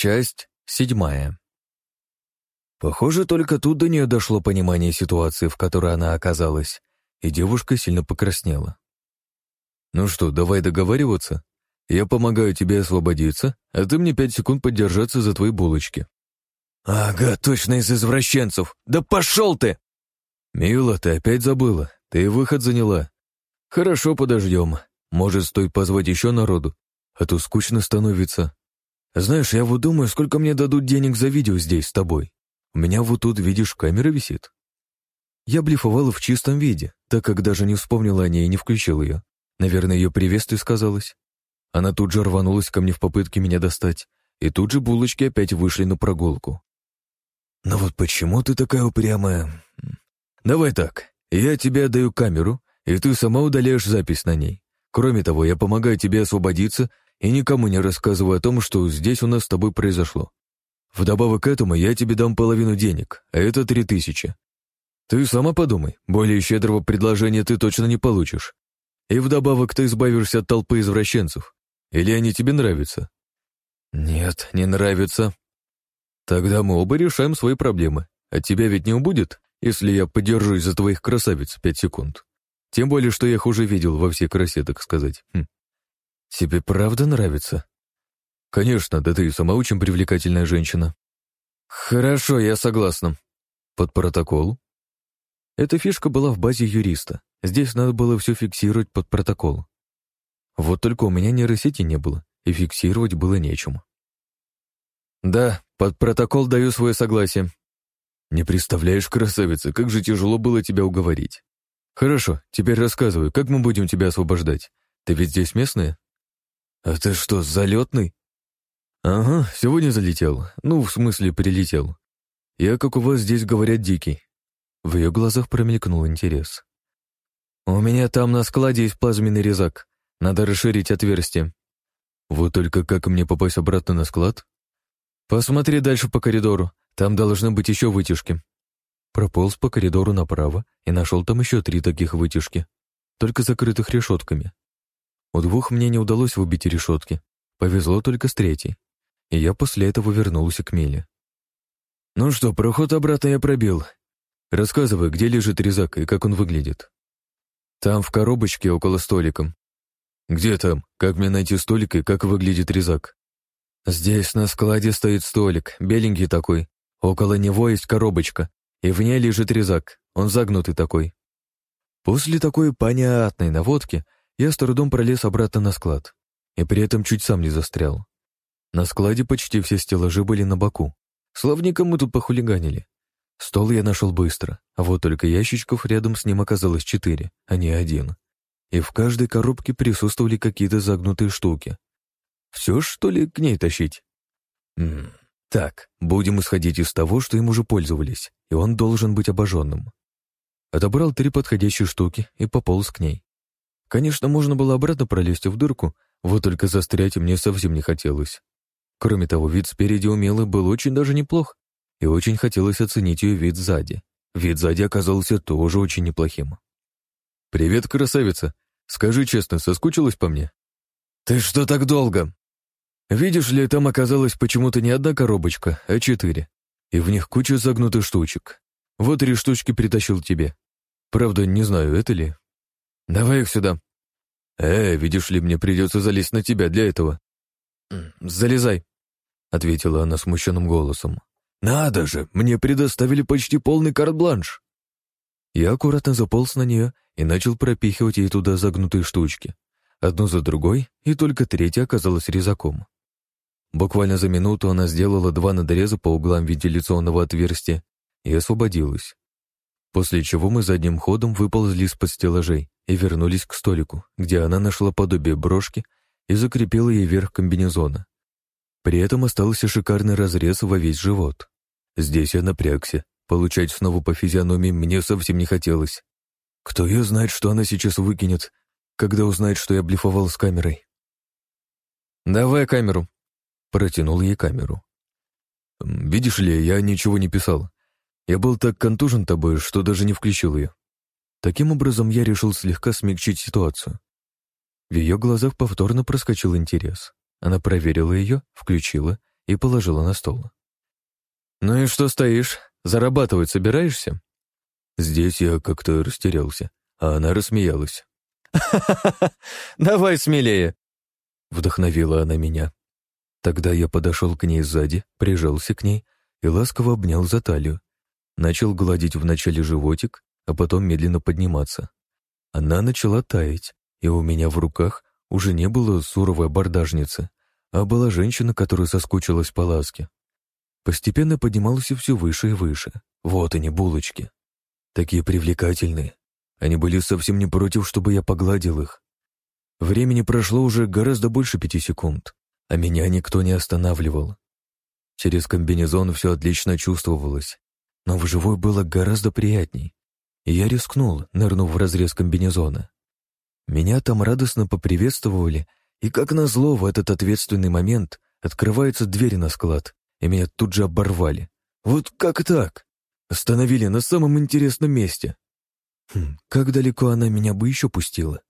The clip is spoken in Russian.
Часть седьмая. Похоже, только тут до нее дошло понимание ситуации, в которой она оказалась, и девушка сильно покраснела. «Ну что, давай договариваться? Я помогаю тебе освободиться, а ты мне пять секунд поддержаться за твои булочки». «Ага, точно из извращенцев! Да пошел ты!» «Мила, ты опять забыла. Ты выход заняла. Хорошо, подождем. Может, стоит позвать еще народу, а то скучно становится. Знаешь, я вот думаю, сколько мне дадут денег за видео здесь с тобой. У меня вот тут, видишь, камера висит. Я блефовала в чистом виде, так как даже не вспомнила о ней и не включил ее. Наверное, ее приветствие сказалось. Она тут же рванулась ко мне в попытке меня достать, и тут же булочки опять вышли на прогулку. «Но вот почему ты такая упрямая?» «Давай так, я тебе отдаю камеру, и ты сама удаляешь запись на ней. Кроме того, я помогаю тебе освободиться и никому не рассказываю о том, что здесь у нас с тобой произошло. Вдобавок к этому я тебе дам половину денег, а это три тысячи. Ты сама подумай, более щедрого предложения ты точно не получишь. И вдобавок ты избавишься от толпы извращенцев. Или они тебе нравятся? Нет, не нравятся. Тогда мы оба решаем свои проблемы. От тебя ведь не убудет, если я подержусь за твоих красавиц пять секунд. Тем более, что я их уже видел во всей красе, так сказать. Хм. Тебе правда нравится? Конечно, да ты и сама очень привлекательная женщина. Хорошо, я согласна. Под протокол? Эта фишка была в базе юриста. Здесь надо было все фиксировать под протокол. Вот только у меня нейросети не было, и фиксировать было нечему. Да, под протокол даю свое согласие. Не представляешь, красавица, как же тяжело было тебя уговорить. Хорошо, теперь рассказывай, как мы будем тебя освобождать? Ты ведь здесь местная? А ты что, залетный? Ага, сегодня залетел. Ну, в смысле, прилетел. Я, как у вас здесь говорят, дикий. В ее глазах промелькнул интерес. У меня там на складе есть плазменный резак. Надо расширить отверстие. Вот только как мне попасть обратно на склад? Посмотри дальше по коридору. Там должны быть еще вытяжки. Прополз по коридору направо и нашел там еще три таких вытяжки, только закрытых решетками. У двух мне не удалось выбить решетки, повезло только с третьей, и я после этого вернулся к Меле. «Ну что, проход обратно я пробил. Рассказывай, где лежит резак и как он выглядит?» «Там, в коробочке, около столика». «Где там? Как мне найти столик и как выглядит резак?» «Здесь на складе стоит столик, беленький такой. Около него есть коробочка, и в ней лежит резак, он загнутый такой. После такой понятной наводки я с трудом пролез обратно на склад, и при этом чуть сам не застрял. На складе почти все стеллажи были на боку. Славненько мы тут похулиганили. Стол я нашел быстро, а вот только ящичков рядом с ним оказалось четыре, а не один. И в каждой коробке присутствовали какие-то загнутые штуки. Все, что ли, к ней тащить? М -м, так, будем исходить из того, что им уже пользовались, и он должен быть обожженным. Отобрал три подходящие штуки и пополз к ней. Конечно, можно было обратно пролезть в дырку, вот только застрять мне совсем не хотелось. Кроме того, вид спереди умелый был очень даже неплох, и очень хотелось оценить ее вид сзади. Вид сзади оказался тоже очень неплохим. «Привет, красавица. Скажи честно, соскучилась по мне?» «Ты что так долго?» Видишь ли, там оказалась почему-то не одна коробочка, а четыре. И в них куча загнутых штучек. Вот три штучки притащил тебе. Правда, не знаю, это ли. Давай их сюда. Э, видишь ли, мне придется залезть на тебя для этого. Залезай, ответила она смущенным голосом. Надо же, мне предоставили почти полный карт-бланш. Я аккуратно заполз на нее и начал пропихивать ей туда загнутые штучки. Одну за другой, и только третья оказалась резаком. Буквально за минуту она сделала два надреза по углам вентиляционного отверстия и освободилась. После чего мы задним ходом выползли из-под стеллажей и вернулись к столику, где она нашла подобие брошки и закрепила ей верх комбинезона. При этом остался шикарный разрез во весь живот. Здесь я напрягся. Получать снова по физиономии мне совсем не хотелось. Кто ее знает, что она сейчас выкинет, когда узнает, что я блефовал с камерой. «Давай камеру», Протянул ей камеру. «Видишь ли, я ничего не писал. Я был так контужен тобой, что даже не включил ее. Таким образом, я решил слегка смягчить ситуацию. В ее глазах повторно проскочил интерес. Она проверила ее, включила и положила на стол. «Ну и что стоишь? Зарабатывать собираешься?» Здесь я как-то растерялся, а она рассмеялась. «Ха-ха-ха! Давай смелее!» Вдохновила она меня. Тогда я подошел к ней сзади, прижался к ней и ласково обнял за талию. Начал гладить вначале животик, а потом медленно подниматься. Она начала таять, и у меня в руках уже не было суровой бордажницы, а была женщина, которая соскучилась по ласке. Постепенно поднимался все выше и выше. Вот они, булочки. Такие привлекательные. Они были совсем не против, чтобы я погладил их. Времени прошло уже гораздо больше пяти секунд, а меня никто не останавливал. Через комбинезон все отлично чувствовалось, но вживую было гораздо приятней. И я рискнул, нырнув в разрез комбинезона. Меня там радостно поприветствовали, и как назло в этот ответственный момент открывается дверь на склад, и меня тут же оборвали. Вот как так? Остановили на самом интересном месте. Хм, как далеко она меня бы еще пустила?